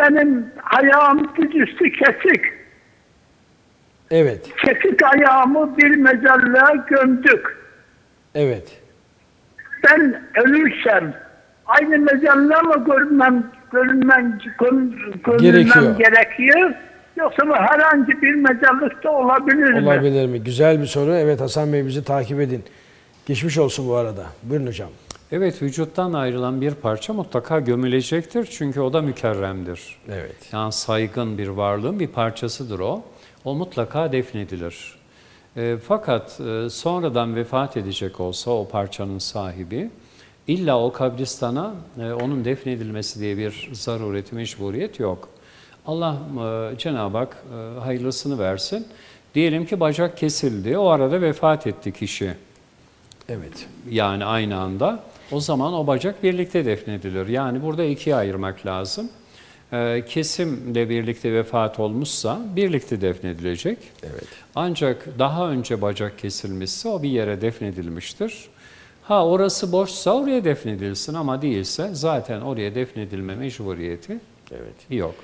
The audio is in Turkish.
benim ayağım düzüstü kesik. Evet. Kesik ayağımı bir mezarlığa gömdük. Evet. Ben ölürsem aynı mezarlığa mı görünmem, görünmem, görün- görünmem Gerekiyor. gerekiyor? Yoksa bu herhangi bir mezarlıkta olabilir mi? Olabilir mi? Güzel bir soru. Evet Hasan Bey bizi takip edin. Geçmiş olsun bu arada. Buyurun hocam. Evet, vücuttan ayrılan bir parça mutlaka gömülecektir çünkü o da mükerremdir. Evet. Yani saygın bir varlığın bir parçasıdır o. O mutlaka defnedilir. E, fakat e, sonradan vefat edecek olsa o parçanın sahibi, illa o kabristana e, onun defnedilmesi diye bir zarureti, mecburiyet yok. Allah e, Cenab-ı Hak e, hayırlısını versin. Diyelim ki bacak kesildi, o arada vefat etti kişi. Evet. Yani aynı anda. O zaman o bacak birlikte defnedilir. Yani burada ikiye ayırmak lazım. Ee, kesimle birlikte vefat olmuşsa birlikte defnedilecek. Evet. Ancak daha önce bacak kesilmişse o bir yere defnedilmiştir. Ha orası boşsa oraya defnedilsin ama değilse zaten oraya defnedilme mecburiyeti Evet. yok.